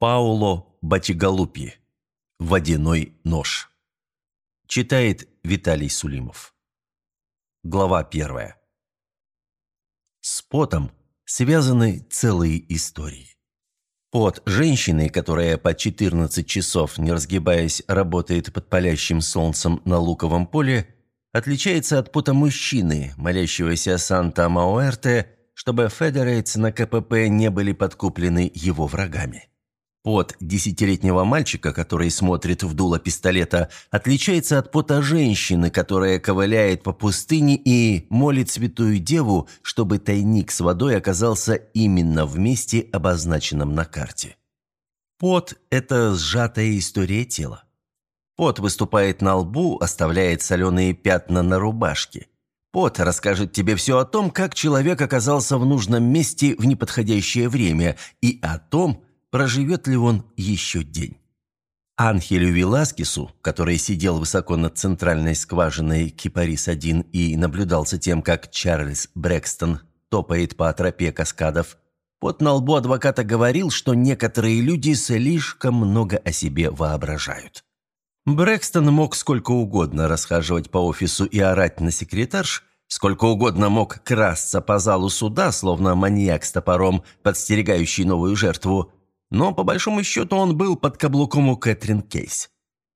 Пауло Батигалупи. Водяной нож. Читает Виталий Сулимов. Глава первая. С потом связаны целые истории. Пот женщины, которая по 14 часов, не разгибаясь, работает под палящим солнцем на луковом поле, отличается от пота мужчины, молящегося Санта-Мауэрте, чтобы Федерейтс на КПП не были подкуплены его врагами. Пот десятилетнего мальчика, который смотрит в дуло пистолета, отличается от пота женщины, которая ковыляет по пустыне и молит святую деву, чтобы тайник с водой оказался именно в месте, обозначенном на карте. Пот – это сжатая история тела. Пот выступает на лбу, оставляет соленые пятна на рубашке. Пот расскажет тебе все о том, как человек оказался в нужном месте в неподходящее время и о том, проживет ли он еще день. Анхелю Виласкису, который сидел высоко над центральной скважиной Кипарис-1 и наблюдал за тем, как Чарльз Брэкстон топает по тропе каскадов, под на лбу адвоката говорил, что некоторые люди слишком много о себе воображают. Брэкстон мог сколько угодно расхаживать по офису и орать на секретарш, сколько угодно мог красться по залу суда, словно маньяк с топором, подстерегающий новую жертву, но по большому счету он был под каблуком у Кэтрин Кейс.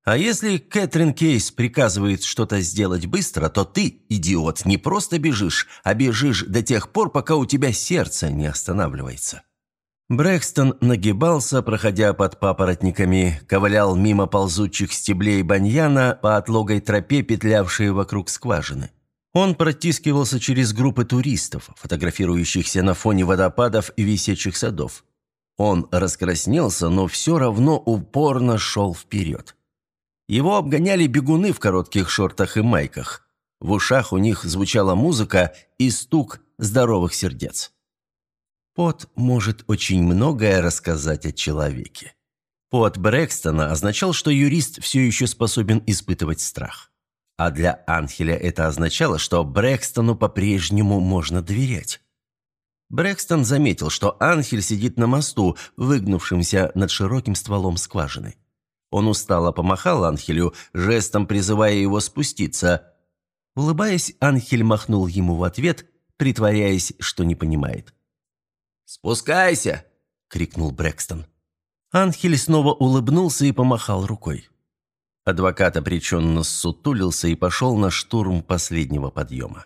А если Кэтрин Кейс приказывает что-то сделать быстро, то ты, идиот, не просто бежишь, а бежишь до тех пор, пока у тебя сердце не останавливается. Брэкстон нагибался, проходя под папоротниками, ковылял мимо ползучих стеблей баньяна по отлогой тропе, петлявшей вокруг скважины. Он протискивался через группы туристов, фотографирующихся на фоне водопадов и висячих садов. Он раскраснелся, но все равно упорно шел вперед. Его обгоняли бегуны в коротких шортах и майках. В ушах у них звучала музыка и стук здоровых сердец. Пот может очень многое рассказать о человеке. Пот Брэкстона означал, что юрист все еще способен испытывать страх. А для Анхеля это означало, что Брэкстону по-прежнему можно доверять. Брэкстон заметил, что Анхель сидит на мосту, выгнувшемся над широким стволом скважины. Он устало помахал Анхелю, жестом призывая его спуститься. Улыбаясь, Анхель махнул ему в ответ, притворяясь, что не понимает. «Спускайся!» — крикнул Брэкстон. Анхель снова улыбнулся и помахал рукой. Адвокат обреченно ссутулился и пошел на штурм последнего подъема.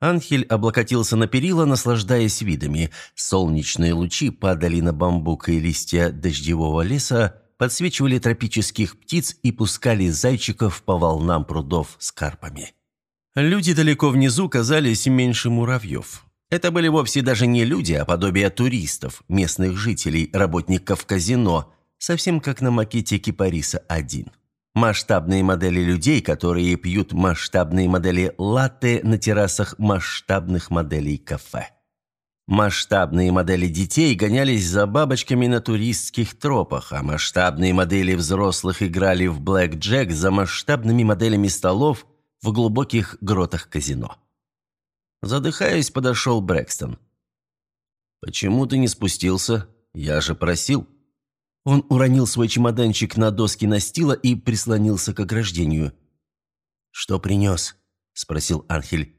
Анхель облокотился на перила, наслаждаясь видами. Солнечные лучи падали на бамбук и листья дождевого леса, подсвечивали тропических птиц и пускали зайчиков по волнам прудов с карпами. Люди далеко внизу казались меньше муравьев. Это были вовсе даже не люди, а подобие туристов, местных жителей, работников казино, совсем как на макете Кипариса-1. Масштабные модели людей, которые пьют масштабные модели латте на террасах масштабных моделей кафе. Масштабные модели детей гонялись за бабочками на туристских тропах, а масштабные модели взрослых играли в блэк-джек за масштабными моделями столов в глубоких гротах казино. Задыхаясь, подошел Брэкстон. «Почему ты не спустился? Я же просил». Он уронил свой чемоданчик на доски настила и прислонился к ограждению. «Что принес?» – спросил Анхель.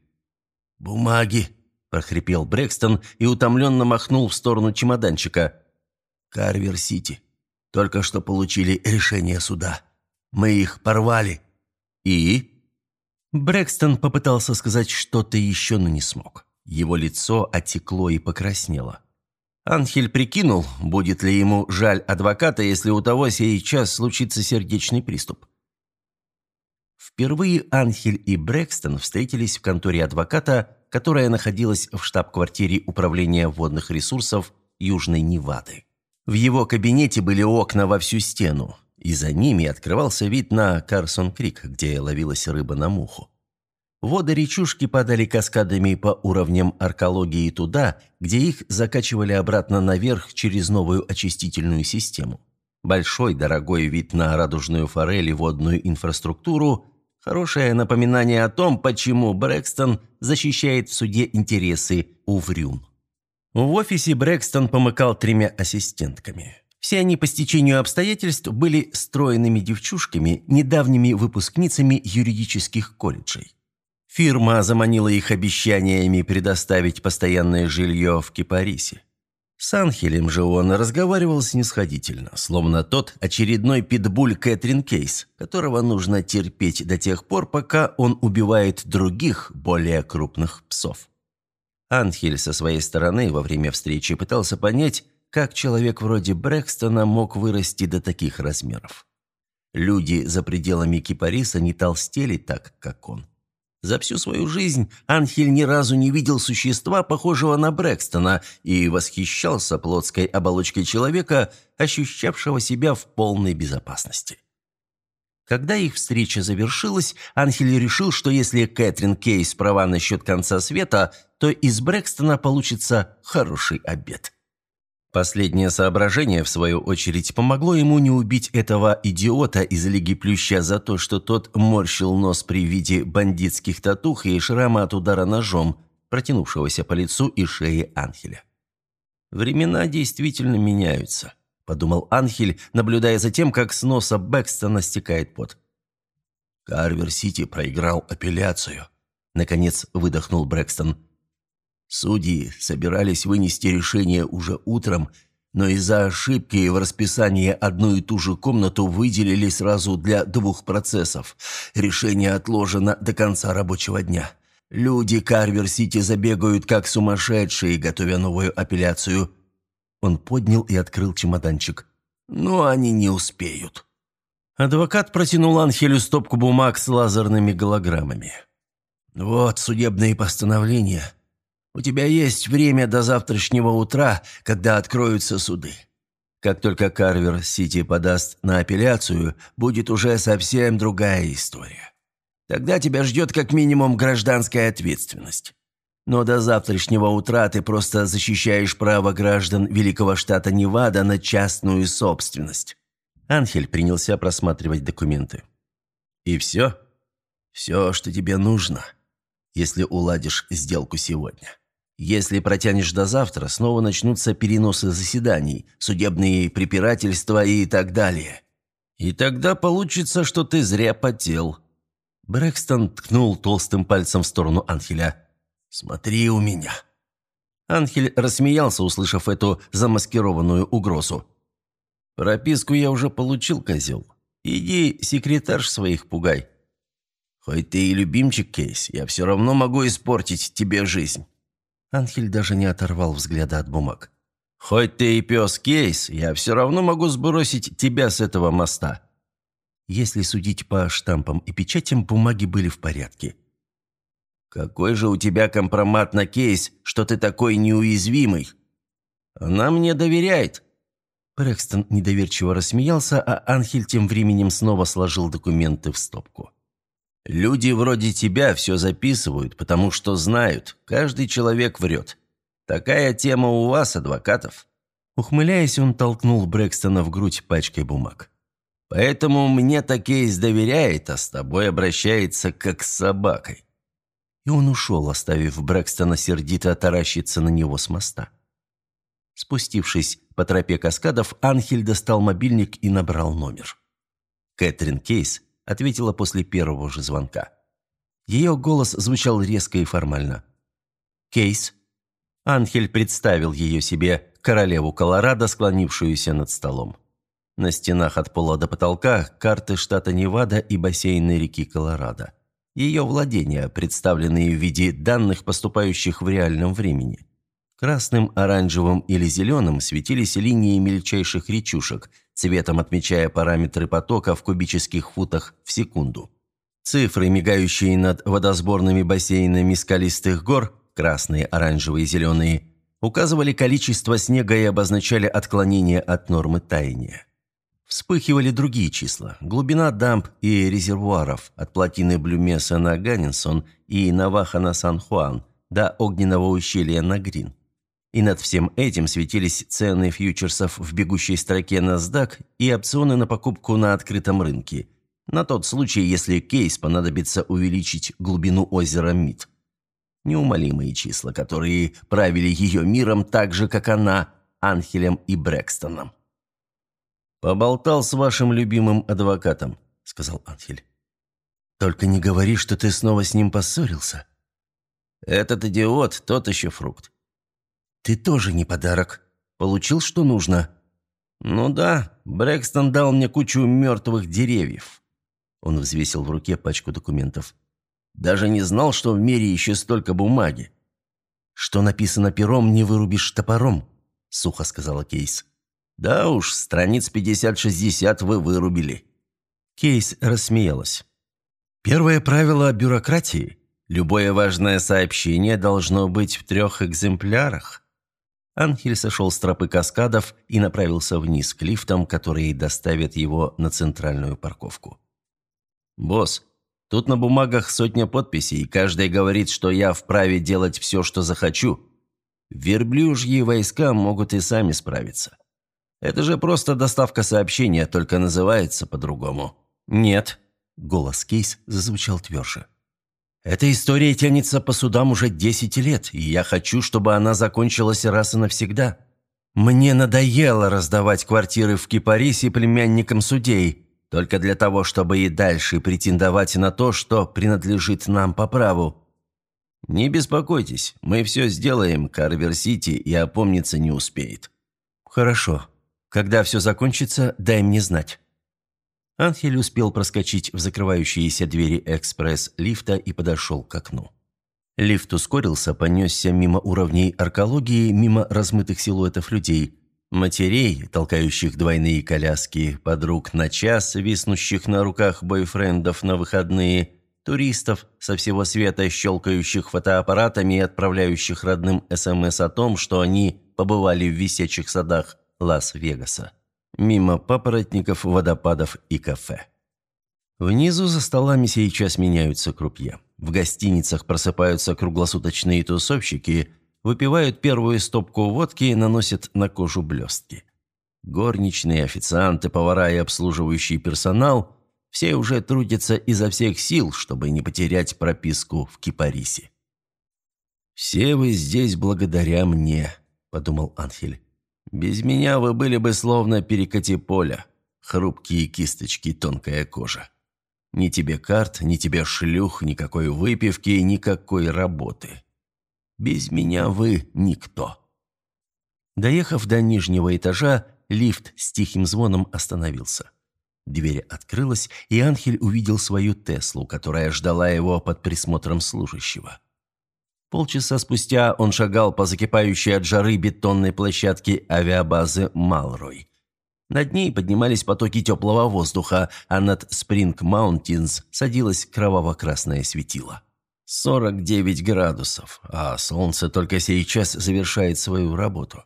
«Бумаги», – прохрипел Брэкстон и утомленно махнул в сторону чемоданчика. «Карвер-Сити. Только что получили решение суда. Мы их порвали». «И?» Брэкстон попытался сказать что-то еще, но не смог. Его лицо отекло и покраснело. Анхель прикинул, будет ли ему жаль адвоката, если у того сейчас случится сердечный приступ. Впервые Анхель и Брэкстон встретились в конторе адвоката, которая находилась в штаб-квартире Управления водных ресурсов Южной Невады. В его кабинете были окна во всю стену, и за ними открывался вид на Карсон-Крик, где ловилась рыба на муху. Воды речушки падали каскадами по уровням аркологии туда, где их закачивали обратно наверх через новую очистительную систему. Большой дорогой вид на радужную форель и водную инфраструктуру – хорошее напоминание о том, почему Брэкстон защищает в суде интересы Уврюн. В офисе Брэкстон помыкал тремя ассистентками. Все они по стечению обстоятельств были стройными девчушками, недавними выпускницами юридических колледжей. Фирма заманила их обещаниями предоставить постоянное жилье в Кипарисе. С Анхелем же он разговаривал снисходительно, словно тот очередной питбуль Кэтрин Кейс, которого нужно терпеть до тех пор, пока он убивает других, более крупных псов. Анхель со своей стороны во время встречи пытался понять, как человек вроде Брэкстона мог вырасти до таких размеров. Люди за пределами Кипариса не толстели так, как он. За всю свою жизнь Анхель ни разу не видел существа, похожего на Брэкстона, и восхищался плотской оболочкой человека, ощущавшего себя в полной безопасности. Когда их встреча завершилась, Анхель решил, что если Кэтрин Кейс права насчет конца света, то из Брэкстона получится хороший обед. Последнее соображение, в свою очередь, помогло ему не убить этого идиота из Лиги Плюща за то, что тот морщил нос при виде бандитских татух и шрама от удара ножом, протянувшегося по лицу и шее Анхеля. «Времена действительно меняются», – подумал Анхель, наблюдая за тем, как с носа Брэкстона стекает пот. «Карвер-Сити проиграл апелляцию», – наконец выдохнул Брэкстон. Судьи собирались вынести решение уже утром, но из-за ошибки в расписании одну и ту же комнату выделили сразу для двух процессов. Решение отложено до конца рабочего дня. Люди Карвер-Сити забегают как сумасшедшие, готовя новую апелляцию. Он поднял и открыл чемоданчик. Но они не успеют. Адвокат протянул Анхелю стопку бумаг с лазерными голограммами. «Вот судебные постановления. У тебя есть время до завтрашнего утра, когда откроются суды. Как только Карвер-Сити подаст на апелляцию, будет уже совсем другая история. Тогда тебя ждет как минимум гражданская ответственность. Но до завтрашнего утра ты просто защищаешь право граждан великого штата Невада на частную собственность». Анхель принялся просматривать документы. «И все? Все, что тебе нужно, если уладишь сделку сегодня». Если протянешь до завтра, снова начнутся переносы заседаний, судебные препирательства и так далее. И тогда получится, что ты зря потел». Брэкстон ткнул толстым пальцем в сторону Анхеля. «Смотри у меня». Анхель рассмеялся, услышав эту замаскированную угрозу. «Прописку я уже получил, козел. Иди секретарш своих пугай. Хоть ты и любимчик, Кейс, я все равно могу испортить тебе жизнь». Анхель даже не оторвал взгляда от бумаг. «Хоть ты и пес Кейс, я все равно могу сбросить тебя с этого моста». Если судить по штампам и печатям, бумаги были в порядке. «Какой же у тебя компромат на Кейс, что ты такой неуязвимый?» «Она мне доверяет». Брэкстон недоверчиво рассмеялся, а Анхель тем временем снова сложил документы в стопку. Люди вроде тебя все записывают, потому что знают, каждый человек врет. Такая тема у вас, адвокатов». Ухмыляясь, он толкнул Брэкстона в грудь пачкой бумаг. «Поэтому мне-то кейс доверяет, а с тобой обращается как с собакой». И он ушел, оставив Брэкстона сердито таращиться на него с моста. Спустившись по тропе каскадов, Анхель достал мобильник и набрал номер. Кэтрин Кейс ответила после первого же звонка. Ее голос звучал резко и формально. «Кейс?» Анхель представил ее себе, королеву Колорадо, склонившуюся над столом. На стенах от пола до потолка карты штата Невада и бассейны реки Колорадо. Ее владения, представленные в виде данных, поступающих в реальном времени. Красным, оранжевым или зеленым светились линии мельчайших речушек, цветом отмечая параметры потока в кубических футах в секунду. Цифры, мигающие над водосборными бассейнами скалистых гор, красные, оранжевые, зеленые, указывали количество снега и обозначали отклонение от нормы таяния. Вспыхивали другие числа – глубина дамб и резервуаров от плотины Блюмеса на Ганнинсон и Наваха на Сан-Хуан до огненного ущелья на Грин. И над всем этим светились цены фьючерсов в бегущей строке NASDAQ и опционы на покупку на открытом рынке, на тот случай, если кейс понадобится увеличить глубину озера Мид. Неумолимые числа, которые правили ее миром так же, как она, Анхелем и Брэкстоном. «Поболтал с вашим любимым адвокатом», — сказал Анхель. «Только не говори, что ты снова с ним поссорился». «Этот идиот, тот еще фрукт». «Ты тоже не подарок. Получил, что нужно». «Ну да, Брэкстон дал мне кучу мертвых деревьев». Он взвесил в руке пачку документов. «Даже не знал, что в мире еще столько бумаги». «Что написано пером, не вырубишь топором», — сухо сказала Кейс. «Да уж, страниц 50-60 вы вырубили». Кейс рассмеялась. «Первое правило бюрократии. Любое важное сообщение должно быть в трех экземплярах». Анхель сошел с тропы каскадов и направился вниз к лифтам, которые доставят его на центральную парковку. «Босс, тут на бумагах сотня подписей, и каждый говорит, что я вправе делать все, что захочу. Верблюжьи войска могут и сами справиться. Это же просто доставка сообщения, только называется по-другому». «Нет», — голос Кейс зазвучал тверже. Эта история тянется по судам уже 10 лет, и я хочу, чтобы она закончилась раз и навсегда. Мне надоело раздавать квартиры в Кипарисе племянникам судей, только для того, чтобы и дальше претендовать на то, что принадлежит нам по праву. Не беспокойтесь, мы все сделаем, Карвер-Сити и опомниться не успеет. Хорошо. Когда все закончится, дай мне знать. Анхель успел проскочить в закрывающиеся двери экспресс-лифта и подошел к окну. Лифт ускорился, понесся мимо уровней аркологии, мимо размытых силуэтов людей, матерей, толкающих двойные коляски, подруг на час, виснущих на руках бойфрендов на выходные, туристов со всего света, щелкающих фотоаппаратами и отправляющих родным СМС о том, что они побывали в висячих садах Лас-Вегаса мимо папоротников, водопадов и кафе. Внизу за столами сейчас меняются крупья. В гостиницах просыпаются круглосуточные тусовщики, выпивают первую стопку водки и наносят на кожу блестки. Горничные, официанты, повара и обслуживающий персонал – все уже трудятся изо всех сил, чтобы не потерять прописку в Кипарисе. «Все вы здесь благодаря мне», – подумал Анхель. Без меня вы были бы словно перекати поля. Хрупкие кисточки, тонкая кожа. Ни тебе карт, ни тебе шлюх, никакой выпивки, никакой работы. Без меня вы никто. Доехав до нижнего этажа, лифт с тихим звоном остановился. Дверь открылась, и Анхель увидел свою Теслу, которая ждала его под присмотром служащего. Полчаса спустя он шагал по закипающей от жары бетонной площадке авиабазы «Малрой». Над ней поднимались потоки теплого воздуха, а над Спринг-Маунтинс садилось кроваво-красное светило. 49 градусов, а солнце только сейчас завершает свою работу.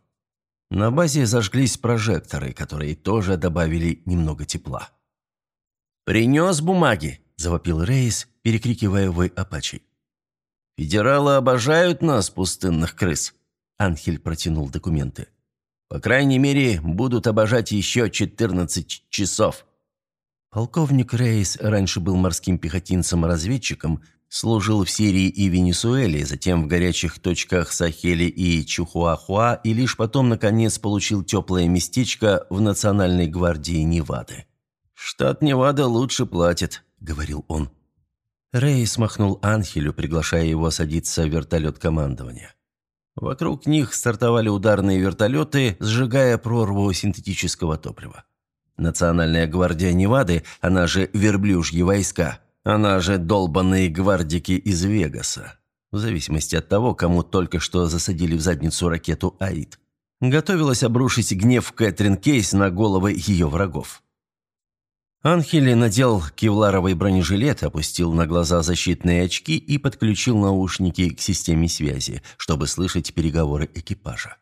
На базе зажглись прожекторы, которые тоже добавили немного тепла. «Принес бумаги!» – завопил Рейс, перекрикивая вой Апачи. «Федералы обожают нас, пустынных крыс!» Анхель протянул документы. «По крайней мере, будут обожать еще 14 часов». Полковник Рейс раньше был морским пехотинцем-разведчиком, служил в Сирии и Венесуэле, затем в горячих точках Сахели и Чухуахуа и лишь потом, наконец, получил теплое местечко в Национальной гвардии Невады. «Штат Невада лучше платит», — говорил он. Рэй смахнул Анхелю, приглашая его садиться в вертолет командования. Вокруг них стартовали ударные вертолеты, сжигая прорву синтетического топлива. Национальная гвардия Невады, она же верблюжьи войска, она же долбанные гвардики из Вегаса, в зависимости от того, кому только что засадили в задницу ракету «Аид», готовилась обрушить гнев Кэтрин Кейс на головы ее врагов. Анхели надел кевларовый бронежилет, опустил на глаза защитные очки и подключил наушники к системе связи, чтобы слышать переговоры экипажа.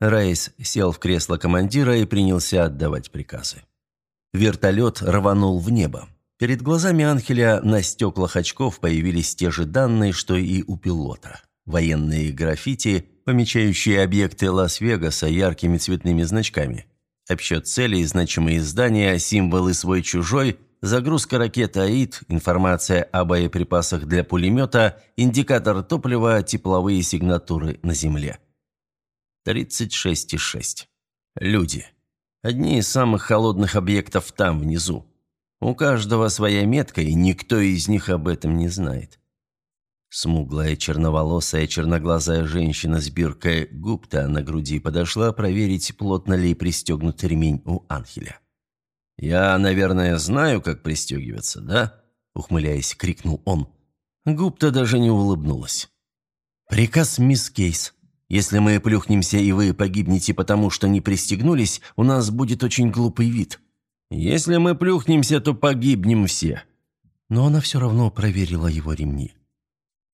Райс сел в кресло командира и принялся отдавать приказы. Вертолет рванул в небо. Перед глазами Анхеля на стеклах очков появились те же данные, что и у пилота. Военные граффити, помечающие объекты Лас-Вегаса яркими цветными значками – Обсчет целей, значимые здания, символы свой-чужой, загрузка ракеты АИД, информация о боеприпасах для пулемета, индикатор топлива, тепловые сигнатуры на Земле. 36,6. Люди. Одни из самых холодных объектов там, внизу. У каждого своя метка, и никто из них об этом не знает. Смуглая, черноволосая, черноглазая женщина с биркой губта на груди подошла проверить, плотно ли пристегнут ремень у Анхеля. «Я, наверное, знаю, как пристегиваться, да?» – ухмыляясь, крикнул он. Гупта даже не улыбнулась. «Приказ, мисс Кейс. Если мы плюхнемся, и вы погибнете потому, что не пристегнулись, у нас будет очень глупый вид. Если мы плюхнемся, то погибнем все». Но она все равно проверила его ремни.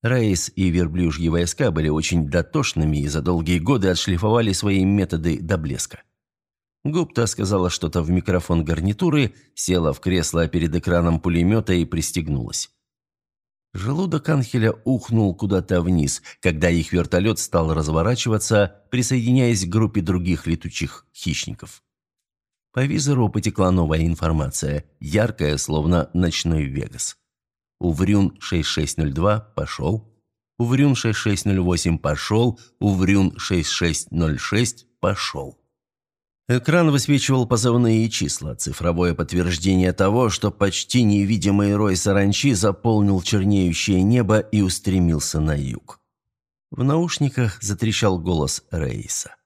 Рейс и верблюжьи войска были очень дотошными и за долгие годы отшлифовали свои методы до блеска. Гупта сказала что-то в микрофон гарнитуры, села в кресло перед экраном пулемета и пристегнулась. Желудок Анхеля ухнул куда-то вниз, когда их вертолет стал разворачиваться, присоединяясь к группе других летучих хищников. По визору потекла новая информация, яркая, словно ночной Вегас. Уврюн 6602 пошел. Уврюн 6608 пошел. Уврюн 6606 пошел. Экран высвечивал позывные числа, цифровое подтверждение того, что почти невидимый рой саранчи заполнил чернеющее небо и устремился на юг. В наушниках затрещал голос Рейса.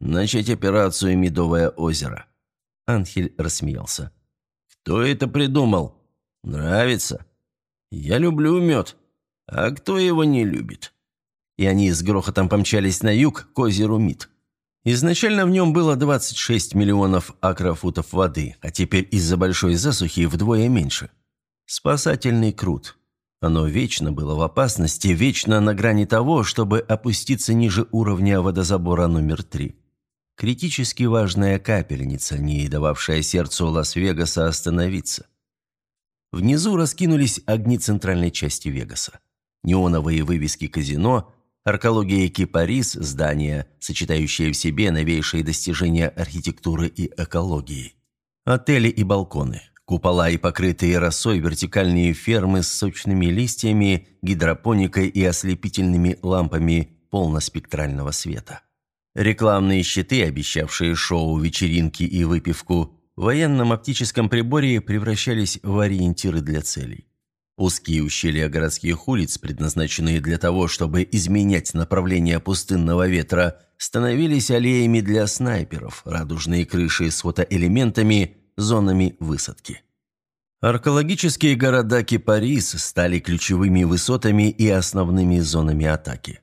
«Начать операцию «Медовое озеро». Анхель рассмеялся. «Кто это придумал? Нравится? Я люблю мед. А кто его не любит?» И они с грохотом помчались на юг к озеру Мид. Изначально в нем было 26 миллионов акрофутов воды, а теперь из-за большой засухи вдвое меньше. Спасательный крут. Оно вечно было в опасности, вечно на грани того, чтобы опуститься ниже уровня водозабора номер три. Критически важная капельница, не дававшая сердцу Лас-Вегаса остановиться. Внизу раскинулись огни центральной части Вегаса. Неоновые вывески казино, Аркология Кипарис – здание, сочетающее в себе новейшие достижения архитектуры и экологии. Отели и балконы, купола и покрытые росой вертикальные фермы с сочными листьями, гидропоникой и ослепительными лампами полноспектрального света. Рекламные щиты, обещавшие шоу, вечеринки и выпивку, в военном оптическом приборе превращались в ориентиры для целей. Узкие ущелья городских улиц, предназначенные для того, чтобы изменять направление пустынного ветра, становились аллеями для снайперов, радужные крыши с фотоэлементами, зонами высадки. Аркеологические города Кипарис стали ключевыми высотами и основными зонами атаки.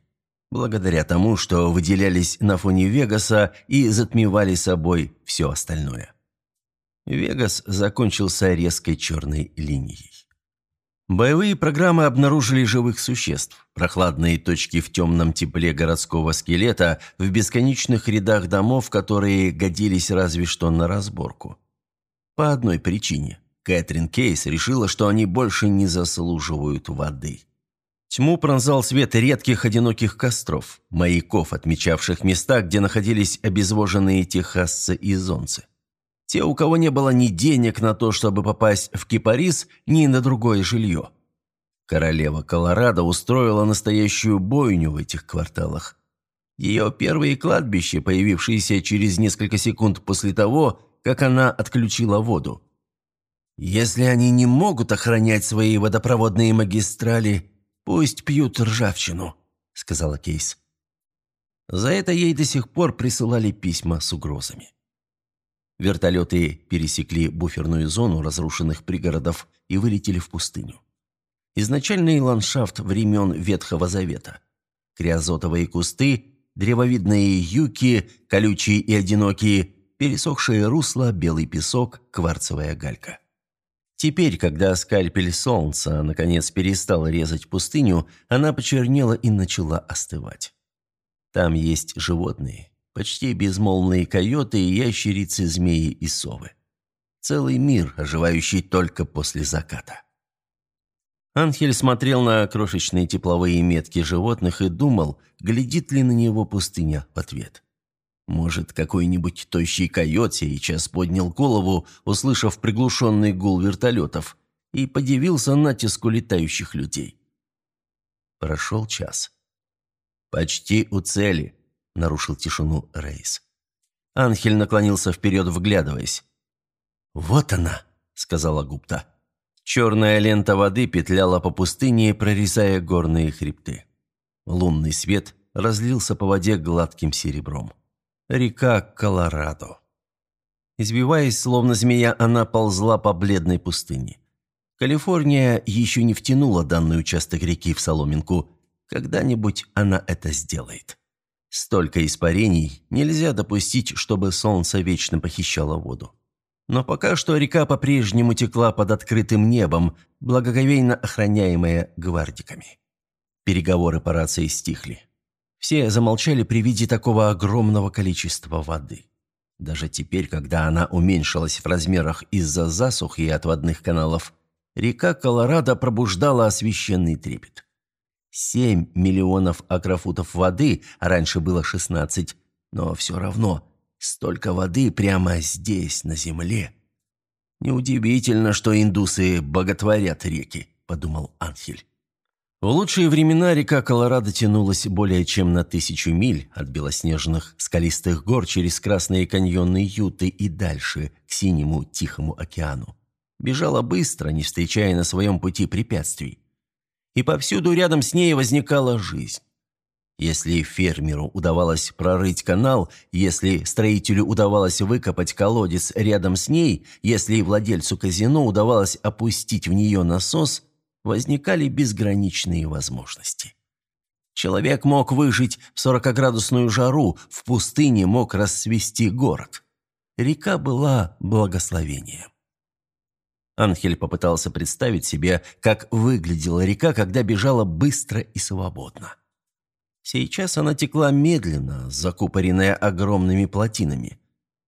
Благодаря тому, что выделялись на фоне Вегаса и затмевали собой все остальное. Вегас закончился резкой черной линией. Боевые программы обнаружили живых существ, прохладные точки в темном тепле городского скелета, в бесконечных рядах домов, которые годились разве что на разборку. По одной причине. Кэтрин Кейс решила, что они больше не заслуживают воды. Тьму пронзал свет редких одиноких костров, маяков, отмечавших места, где находились обезвоженные техасцы и зонцы. Те, у кого не было ни денег на то, чтобы попасть в Кипарис, ни на другое жилье. Королева Колорадо устроила настоящую бойню в этих кварталах. Ее первые кладбища, появившиеся через несколько секунд после того, как она отключила воду. «Если они не могут охранять свои водопроводные магистрали, пусть пьют ржавчину», — сказала Кейс. За это ей до сих пор присылали письма с угрозами. Вертолеты пересекли буферную зону разрушенных пригородов и вылетели в пустыню. Изначальный ландшафт времен Ветхого Завета. Криозотовые кусты, древовидные юки, колючие и одинокие, пересохшие русла, белый песок, кварцевая галька. Теперь, когда скальпель солнца наконец перестал резать пустыню, она почернела и начала остывать. Там есть животные, Почти безмолвные койоты ящерицы, змеи и совы. Целый мир, оживающий только после заката. Анхель смотрел на крошечные тепловые метки животных и думал, глядит ли на него пустыня в ответ. Может, какой-нибудь тощий койот сейчас поднял голову, услышав приглушенный гул вертолетов, и подивился натиску летающих людей. Прошел час. «Почти у цели», – нарушил тишину Рейс. Анхель наклонился вперед, вглядываясь. «Вот она», — сказала Гупта. Черная лента воды петляла по пустыне, прорезая горные хребты. Лунный свет разлился по воде гладким серебром. Река Колорадо. Избиваясь, словно змея, она ползла по бледной пустыне. Калифорния еще не втянула данный участок реки в соломинку. Когда-нибудь она это сделает. Столько испарений нельзя допустить, чтобы солнце вечно похищало воду. Но пока что река по-прежнему текла под открытым небом, благоговейно охраняемая гвардиками. Переговоры по рации стихли. Все замолчали при виде такого огромного количества воды. Даже теперь, когда она уменьшилась в размерах из-за засух и отводных каналов, река Колорадо пробуждала освященный трепет. Семь миллионов акрофутов воды, а раньше было шестнадцать, но все равно столько воды прямо здесь, на земле. Неудивительно, что индусы боготворят реки, подумал Анхель. В лучшие времена река Колорадо тянулась более чем на тысячу миль от белоснежных скалистых гор через красные каньоны Юты и дальше, к синему Тихому океану. Бежала быстро, не встречая на своем пути препятствий. И повсюду рядом с ней возникала жизнь. Если фермеру удавалось прорыть канал, если строителю удавалось выкопать колодец рядом с ней, если владельцу казино удавалось опустить в нее насос – возникали безграничные возможности. Человек мог выжить в 40-градусную жару, в пустыне мог расцвести город. Река была благословением. Анхель попытался представить себе, как выглядела река, когда бежала быстро и свободно. Сейчас она текла медленно, закупоренная огромными плотинами.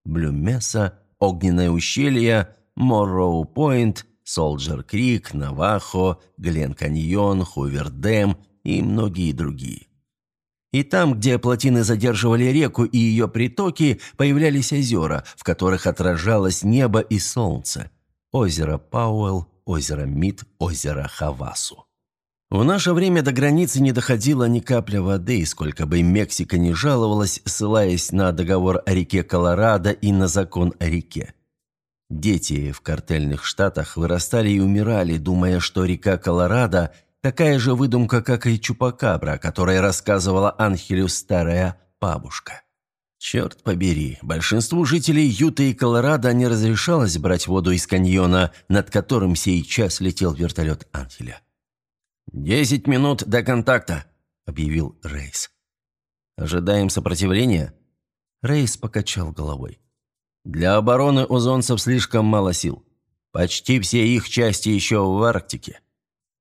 Блюмеса, Огненное ущелье, Морроу-Пойнт, Солджер Крик, Навахо, Глен Каньон, Хувер-Дэм и многие другие. И там, где плотины задерживали реку и ее притоки, появлялись озера, в которых отражалось небо и солнце. Озеро Пауэлл, озеро Мид, озеро Хавасу. В наше время до границы не доходило ни капля воды, сколько бы Мексика не жаловалась, ссылаясь на договор о реке Колорадо и на закон о реке. Дети в картельных штатах вырастали и умирали, думая, что река Колорадо – такая же выдумка, как и Чупакабра, о рассказывала Анхелю старая бабушка. Черт побери, большинству жителей Юты и Колорадо не разрешалось брать воду из каньона, над которым сейчас летел вертолет Анхеля. «Десять минут до контакта», — объявил Рейс. «Ожидаем сопротивления?» Рейс покачал головой. Для обороны озонцев слишком мало сил. Почти все их части еще в Арктике.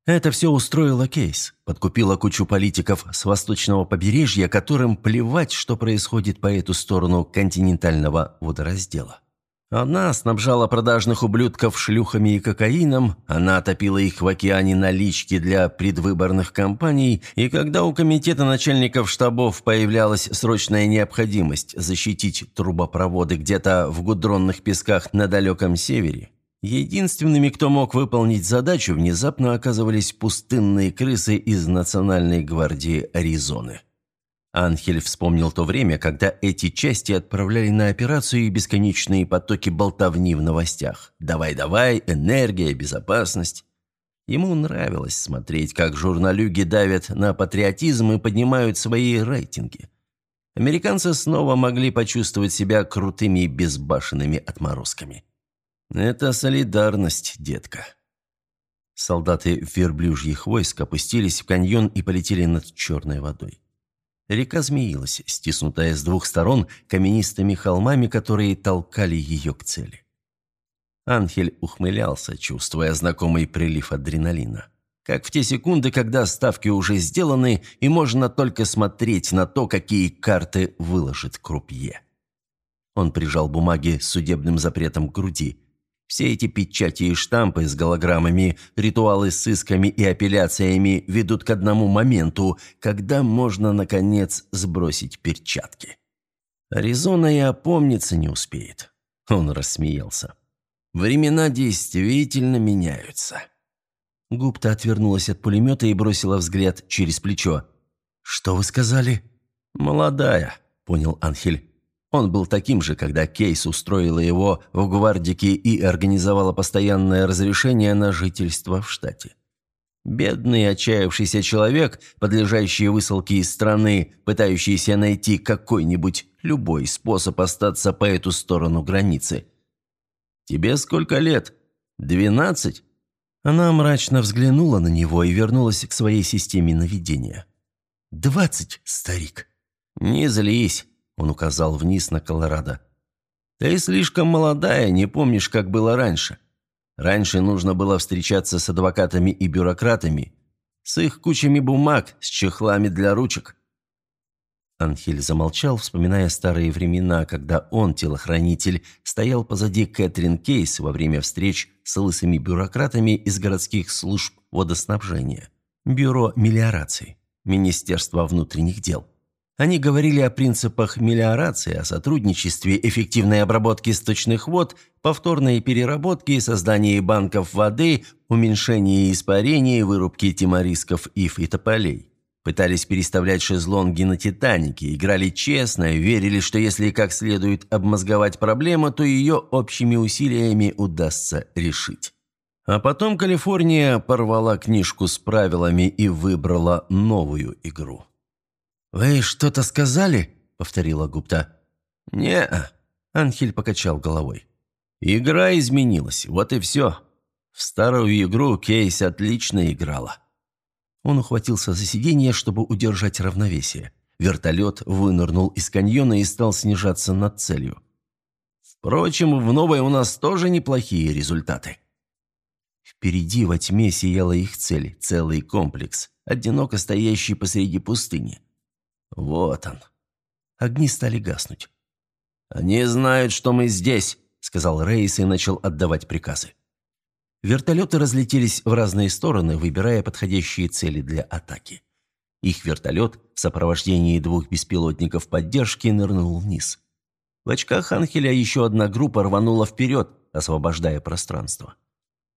Это все устроило Кейс, подкупила кучу политиков с восточного побережья, которым плевать, что происходит по эту сторону континентального водораздела. Она снабжала продажных ублюдков шлюхами и кокаином, она топила их в океане налички для предвыборных кампаний, и когда у комитета начальников штабов появлялась срочная необходимость защитить трубопроводы где-то в гудронных песках на далеком севере, единственными, кто мог выполнить задачу, внезапно оказывались пустынные крысы из Национальной гвардии Аризоны. Анхель вспомнил то время, когда эти части отправляли на операцию и бесконечные потоки болтовни в новостях. «Давай-давай», «Энергия», «Безопасность». Ему нравилось смотреть, как журналюги давят на патриотизм и поднимают свои рейтинги. Американцы снова могли почувствовать себя крутыми и безбашенными отморозками. «Это солидарность, детка». Солдаты верблюжьих войск опустились в каньон и полетели над черной водой. Река змеилась, стиснутая с двух сторон каменистыми холмами, которые толкали ее к цели. Анхель ухмылялся, чувствуя знакомый прилив адреналина. Как в те секунды, когда ставки уже сделаны, и можно только смотреть на то, какие карты выложит крупье. Он прижал бумаги с судебным запретом к груди. Все эти печати и штампы с голограммами, ритуалы с исками и апелляциями ведут к одному моменту, когда можно, наконец, сбросить перчатки. Аризона и опомниться не успеет. Он рассмеялся. Времена действительно меняются. Гупта отвернулась от пулемета и бросила взгляд через плечо. «Что вы сказали?» «Молодая», — понял Анхель. Он был таким же, когда Кейс устроила его в гвардике и организовала постоянное разрешение на жительство в штате. Бедный, отчаявшийся человек, подлежащий высылке из страны, пытающийся найти какой-нибудь любой способ остаться по эту сторону границы. «Тебе сколько лет? Двенадцать?» Она мрачно взглянула на него и вернулась к своей системе наведения. «Двадцать, старик!» «Не злись», — он указал вниз на Колорадо. «Ты слишком молодая, не помнишь, как было раньше. Раньше нужно было встречаться с адвокатами и бюрократами, с их кучами бумаг, с чехлами для ручек. Анхель замолчал, вспоминая старые времена, когда он, телохранитель, стоял позади Кэтрин Кейс во время встреч с лысыми бюрократами из городских служб водоснабжения, бюро мелиорации, Министерства внутренних дел. Они говорили о принципах мелиорации, о сотрудничестве, эффективной обработке сточных вод, повторной переработке, создании банков воды, уменьшении испарений, вырубке тиморисков и фитополей. Пытались переставлять шезлонги на «Титанике», играли честно, верили, что если как следует обмозговать проблему, то ее общими усилиями удастся решить. А потом Калифорния порвала книжку с правилами и выбрала новую игру. «Вы что-то сказали?» — повторила Гупта. «Не-а», — Анхель покачал головой. «Игра изменилась, вот и все. В старую игру Кейс отлично играла». Он ухватился за сиденье, чтобы удержать равновесие. Вертолет вынырнул из каньона и стал снижаться над целью. Впрочем, в новой у нас тоже неплохие результаты. Впереди во тьме сияла их цель, целый комплекс, одиноко стоящий посреди пустыни. Вот он. Огни стали гаснуть. «Они знают, что мы здесь», — сказал Рейс и начал отдавать приказы. Вертолеты разлетелись в разные стороны, выбирая подходящие цели для атаки. Их вертолет в сопровождении двух беспилотников поддержки нырнул вниз. В очках Анхеля еще одна группа рванула вперед, освобождая пространство.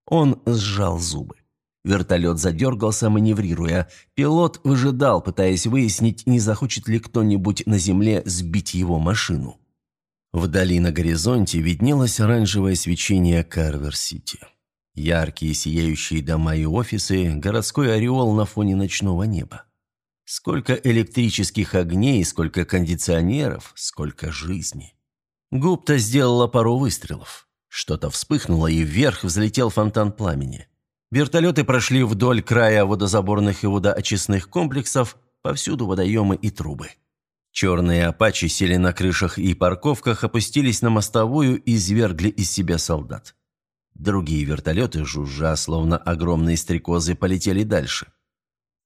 Он сжал зубы. Вертолет задергался, маневрируя. Пилот выжидал, пытаясь выяснить, не захочет ли кто-нибудь на земле сбить его машину. Вдали на горизонте виднелось оранжевое свечение Карвер-Сити. Яркие сияющие дома и офисы, городской ореол на фоне ночного неба. Сколько электрических огней, сколько кондиционеров, сколько жизни. Гупта сделала пару выстрелов. Что-то вспыхнуло, и вверх взлетел фонтан пламени. Вертолеты прошли вдоль края водозаборных и водоочистных комплексов, повсюду водоемы и трубы. Черные апачи сели на крышах и парковках, опустились на мостовую и извергли из себя солдат. Другие вертолеты, жужжа, словно огромные стрекозы, полетели дальше.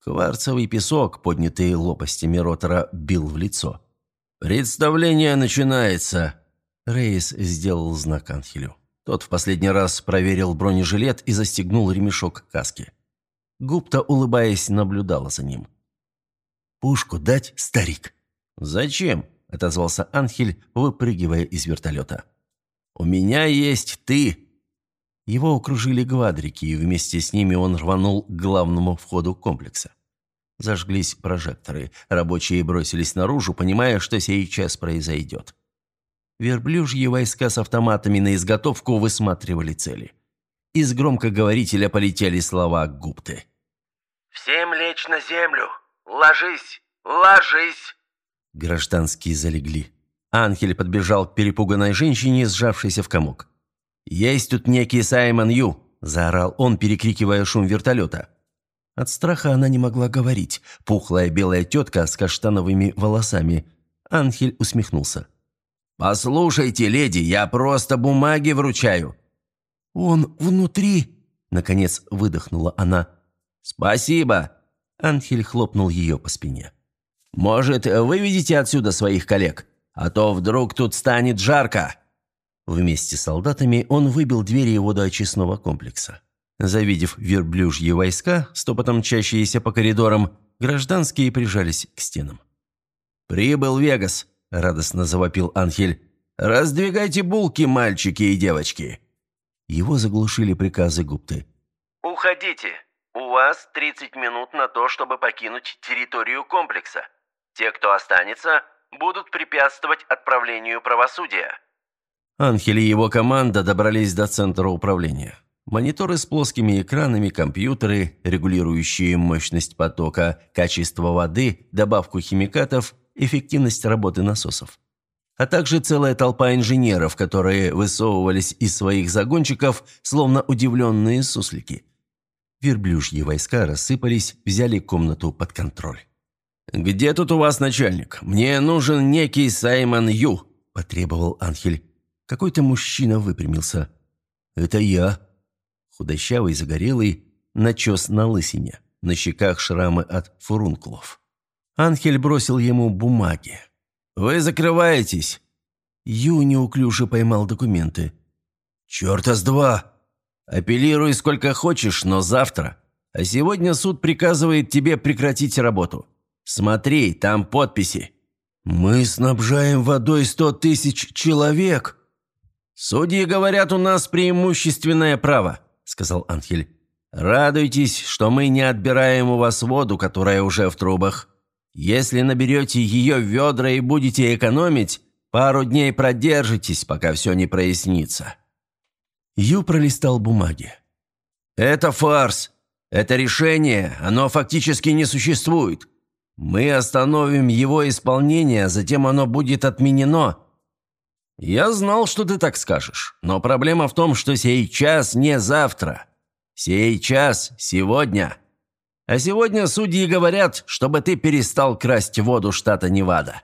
Кварцевый песок, поднятый лопастями ротора, бил в лицо. «Представление начинается!» Рейс сделал знак Анхелю. Тот в последний раз проверил бронежилет и застегнул ремешок каски. Гупта, улыбаясь, наблюдала за ним. «Пушку дать, старик?» «Зачем?» – отозвался Анхель, выпрыгивая из вертолета. «У меня есть ты!» Его окружили гвадрики, и вместе с ними он рванул к главному входу комплекса. Зажглись прожекторы. Рабочие бросились наружу, понимая, что сейчас произойдет. Верблюжьи войска с автоматами на изготовку высматривали цели. Из громкоговорителя полетели слова Гупты. «Всем лечь на землю! Ложись! Ложись!» Гражданские залегли. Анхель подбежал к перепуганной женщине, сжавшейся в комок. «Есть тут некий Саймон Ю!» – заорал он, перекрикивая шум вертолета. От страха она не могла говорить. Пухлая белая тетка с каштановыми волосами. Анхель усмехнулся. «Послушайте, леди, я просто бумаги вручаю». «Он внутри», — наконец выдохнула она. «Спасибо», — Анхель хлопнул ее по спине. «Может, выведите отсюда своих коллег? А то вдруг тут станет жарко». Вместе с солдатами он выбил двери водоочистного комплекса. Завидев верблюжьи войска, стопотом мчащиеся по коридорам, гражданские прижались к стенам. «Прибыл Вегас», радостно завопил Анхель. «Раздвигайте булки, мальчики и девочки!» Его заглушили приказы Гупты. «Уходите. У вас 30 минут на то, чтобы покинуть территорию комплекса. Те, кто останется, будут препятствовать отправлению правосудия. Анхель и его команда добрались до центра управления. Мониторы с плоскими экранами, компьютеры, регулирующие мощность потока, качество воды, добавку химикатов, эффективность работы насосов. А также целая толпа инженеров, которые высовывались из своих загончиков, словно удивленные суслики. Верблюжьи войска рассыпались, взяли комнату под контроль. «Где тут у вас начальник? Мне нужен некий Саймон Ю», – потребовал Анхель. Какой-то мужчина выпрямился. «Это я». Худощавый, загорелый, начес на лысине, на щеках шрамы от фурункулов. Анхель бросил ему бумаги. «Вы закрываетесь!» Ю неуклюже поймал документы. «Черта с два! Апеллируй сколько хочешь, но завтра. А сегодня суд приказывает тебе прекратить работу. Смотри, там подписи». «Мы снабжаем водой сто тысяч человек!» «Судьи говорят, у нас преимущественное право», — сказал Анхель. «Радуйтесь, что мы не отбираем у вас воду, которая уже в трубах. Если наберете ее ведра и будете экономить, пару дней продержитесь, пока все не прояснится». Ю пролистал бумаги. «Это фарс. Это решение, оно фактически не существует. Мы остановим его исполнение, а затем оно будет отменено, «Я знал, что ты так скажешь, но проблема в том, что сейчас не завтра. Сейчас, сегодня. А сегодня судьи говорят, чтобы ты перестал красть воду штата Невада».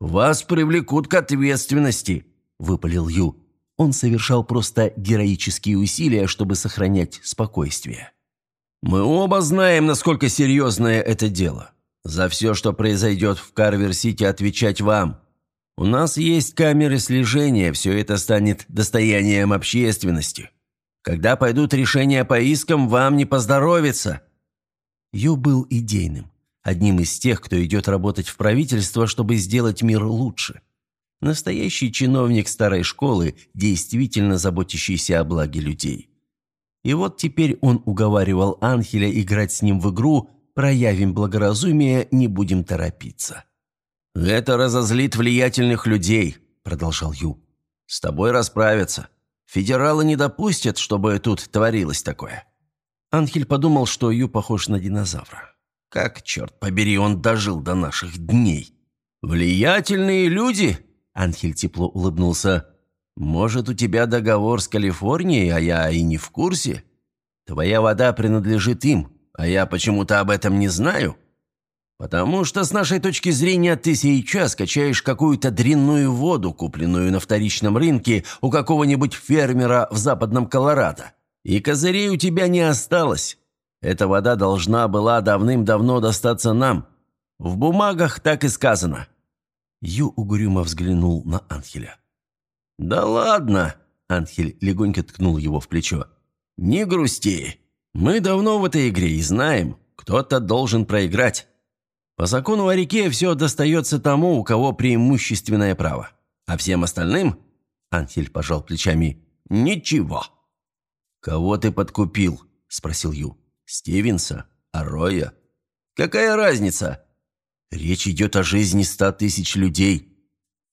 «Вас привлекут к ответственности», – выпалил Ю. Он совершал просто героические усилия, чтобы сохранять спокойствие. «Мы оба знаем, насколько серьезное это дело. За все, что произойдет в Карвер-Сити, отвечать вам. У нас есть камеры слежения, все это станет достоянием общественности. Когда пойдут решения по искам, вам не поздоровится». Ю был идейным, одним из тех, кто идет работать в правительство, чтобы сделать мир лучше. Настоящий чиновник старой школы, действительно заботящийся о благе людей. И вот теперь он уговаривал Анхеля играть с ним в игру «Проявим благоразумие, не будем торопиться». «Это разозлит влиятельных людей», – продолжал Ю. «С тобой расправятся. Федералы не допустят, чтобы тут творилось такое». Анхель подумал, что Ю похож на динозавра. Как, черт побери, он дожил до наших дней. «Влиятельные люди?» – Анхель тепло улыбнулся. «Может, у тебя договор с Калифорнией, а я и не в курсе? Твоя вода принадлежит им, а я почему-то об этом не знаю?» «Потому что с нашей точки зрения ты сейчас качаешь какую-то дрянную воду, купленную на вторичном рынке у какого-нибудь фермера в западном Колорадо. И козырей у тебя не осталось. Эта вода должна была давным-давно достаться нам. В бумагах так и сказано». Ю угрюмо взглянул на Анхеля. «Да ладно!» – Анхель легонько ткнул его в плечо. «Не грусти. Мы давно в этой игре и знаем, кто-то должен проиграть». По закону о реке все достается тому, у кого преимущественное право. А всем остальным, Анхель пожал плечами, ничего. «Кого ты подкупил?» – спросил Ю. «Стивенса? Ароя?» «Какая разница?» «Речь идет о жизни ста тысяч людей.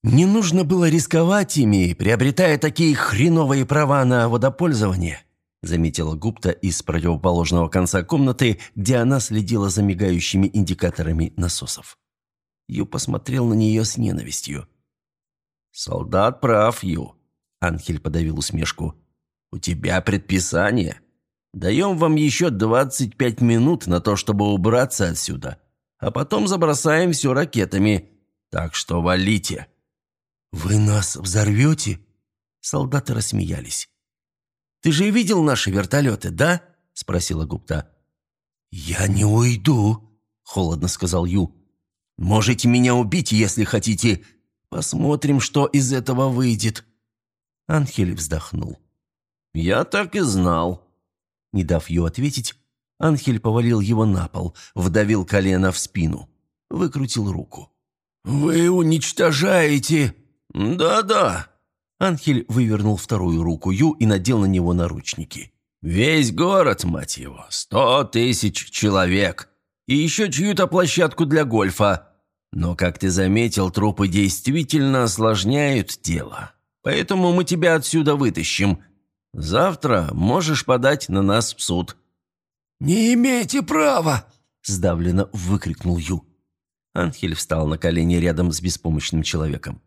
Не нужно было рисковать ими, приобретая такие хреновые права на водопользование заметила Гупта из противоположного конца комнаты, где она следила за мигающими индикаторами насосов. Ю посмотрел на нее с ненавистью. «Солдат прав, Ю», — Анхель подавил усмешку. «У тебя предписание. Даем вам еще двадцать пять минут на то, чтобы убраться отсюда, а потом забросаем все ракетами. Так что валите». «Вы нас взорвете?» Солдаты рассмеялись. Ты же видел наши вертолеты, да?» – спросила Гупта. «Я не уйду», – холодно сказал Ю. «Можете меня убить, если хотите. Посмотрим, что из этого выйдет». Анхель вздохнул. «Я так и знал». Не дав Ю ответить, Анхель повалил его на пол, вдавил колено в спину, выкрутил руку. «Вы уничтожаете...» «Да-да», Анхель вывернул вторую руку Ю и надел на него наручники. «Весь город, мать его, сто тысяч человек. И еще чью-то площадку для гольфа. Но, как ты заметил, трупы действительно осложняют дело. Поэтому мы тебя отсюда вытащим. Завтра можешь подать на нас в суд». «Не имеете права!» – сдавленно выкрикнул Ю. Анхель встал на колени рядом с беспомощным человеком.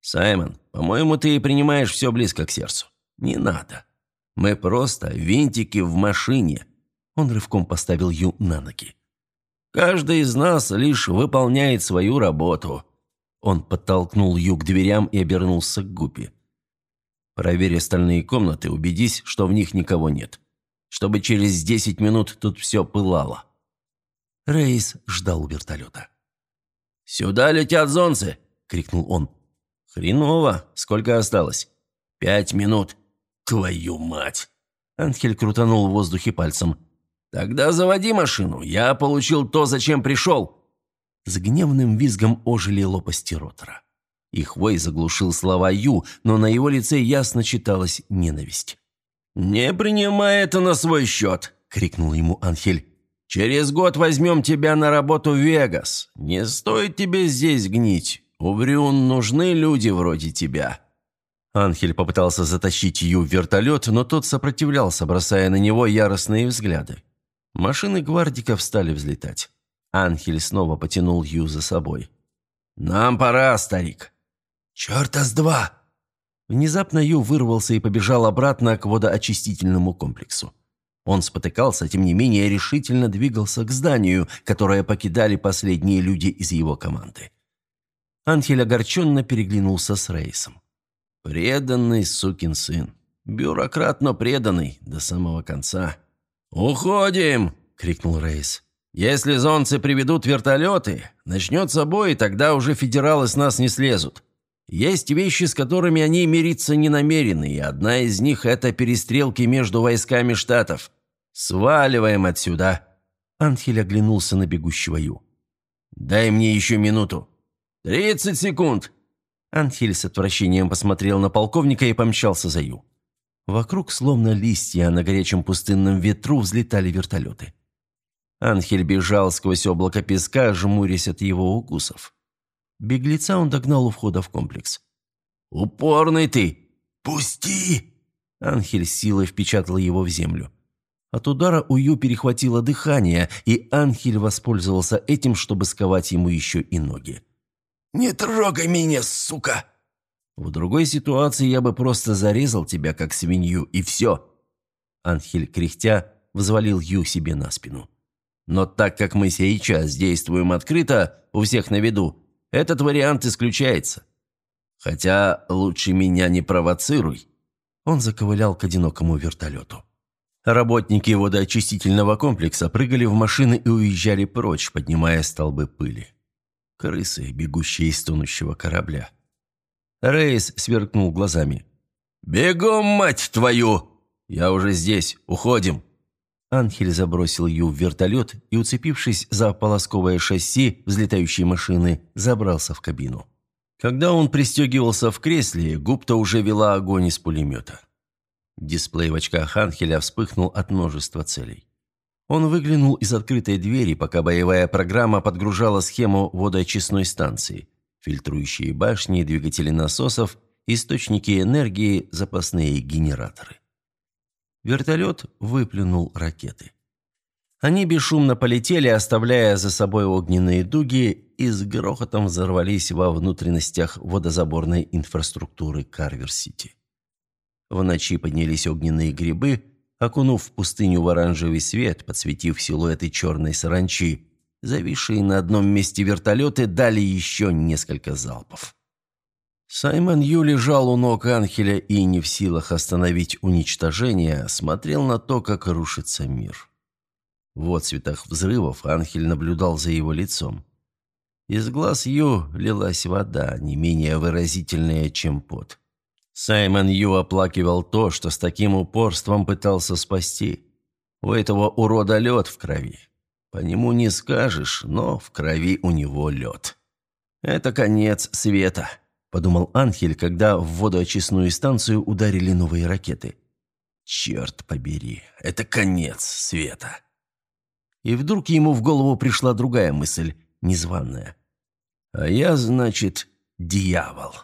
«Саймон, по-моему, ты принимаешь все близко к сердцу. Не надо. Мы просто винтики в машине». Он рывком поставил Ю на ноги. «Каждый из нас лишь выполняет свою работу». Он подтолкнул Ю к дверям и обернулся к Гупи. «Проверь остальные комнаты, убедись, что в них никого нет. Чтобы через десять минут тут все пылало». Рейс ждал вертолета. «Сюда летят зонцы!» — крикнул он. «Хреново! Сколько осталось?» «Пять минут!» «Твою мать!» Анхель крутанул в воздухе пальцем. «Тогда заводи машину! Я получил то, зачем пришел!» С гневным визгом ожили лопасти ротора. Их вой заглушил слова Ю, но на его лице ясно читалась ненависть. «Не принимай это на свой счет!» — крикнул ему Анхель. Через год возьмем тебя на работу в Вегас. Не стоит тебе здесь гнить. У Брюн нужны люди вроде тебя». Анхель попытался затащить Ю в вертолет, но тот сопротивлялся, бросая на него яростные взгляды. Машины гвардиков стали взлетать. Анхель снова потянул Ю за собой. «Нам пора, старик». «Черта с два!» Внезапно Ю вырвался и побежал обратно к водоочистительному комплексу. Он спотыкался, тем не менее решительно двигался к зданию, которое покидали последние люди из его команды. Анхель огорченно переглянулся с Рейсом. «Преданный сукин сын. Бюрократ, но преданный до самого конца». «Уходим!» — крикнул Рейс. «Если зонцы приведут вертолеты, начнется бой, тогда уже федералы с нас не слезут. Есть вещи, с которыми они мириться не намерены, и одна из них – это перестрелки между войсками штатов. Сваливаем отсюда!» Анхель оглянулся на бегущего Ю. «Дай мне еще минуту». «Тридцать секунд!» Анхель с отвращением посмотрел на полковника и помчался за Ю. Вокруг, словно листья на горячем пустынном ветру, взлетали вертолеты. Анхель бежал сквозь облако песка, жмурясь от его укусов. Беглеца он догнал у входа в комплекс. «Упорный ты!» «Пусти!» Анхель силой впечатал его в землю. От удара у Ю перехватило дыхание, и Анхель воспользовался этим, чтобы сковать ему еще и ноги. «Не трогай меня, сука!» «В другой ситуации я бы просто зарезал тебя, как свинью, и все!» Анхель, кряхтя, взвалил Ю себе на спину. «Но так как мы сейчас действуем открыто, у всех на виду, этот вариант исключается. Хотя лучше меня не провоцируй». Он заковылял к одинокому вертолету. Работники водоочистительного комплекса прыгали в машины и уезжали прочь, поднимая столбы пыли. Крысы, бегущие из тонущего корабля. Рейс сверкнул глазами. «Бегом, мать твою! Я уже здесь, уходим!» Анхель забросил Ю в вертолет и, уцепившись за полосковое шасси взлетающей машины, забрался в кабину. Когда он пристегивался в кресле, Гупта уже вела огонь из пулемета. Дисплей в очках Анхеля вспыхнул от множества целей. Он выглянул из открытой двери, пока боевая программа подгружала схему водоочистной станции. Фильтрующие башни, двигатели насосов, источники энергии, запасные генераторы. Вертолет выплюнул ракеты. Они бесшумно полетели, оставляя за собой огненные дуги и с грохотом взорвались во внутренностях водозаборной инфраструктуры Карвер-Сити. В ночи поднялись огненные грибы, окунув пустыню в оранжевый свет, подсветив силуэты черной саранчи. Зависшие на одном месте вертолеты дали еще несколько залпов. Саймон Ю лежал у ног Анхеля и, не в силах остановить уничтожение, смотрел на то, как рушится мир. В отцветах взрывов Анхель наблюдал за его лицом. Из глаз Ю лилась вода, не менее выразительная, чем пот. Саймон Ю оплакивал то, что с таким упорством пытался спасти. У этого урода лед в крови. По нему не скажешь, но в крови у него лед. Это конец света. – подумал Анхель, когда в водоочистную станцию ударили новые ракеты. «Черт побери, это конец света!» И вдруг ему в голову пришла другая мысль, незваная. А я, значит, дьявол.